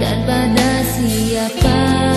dan pada siapa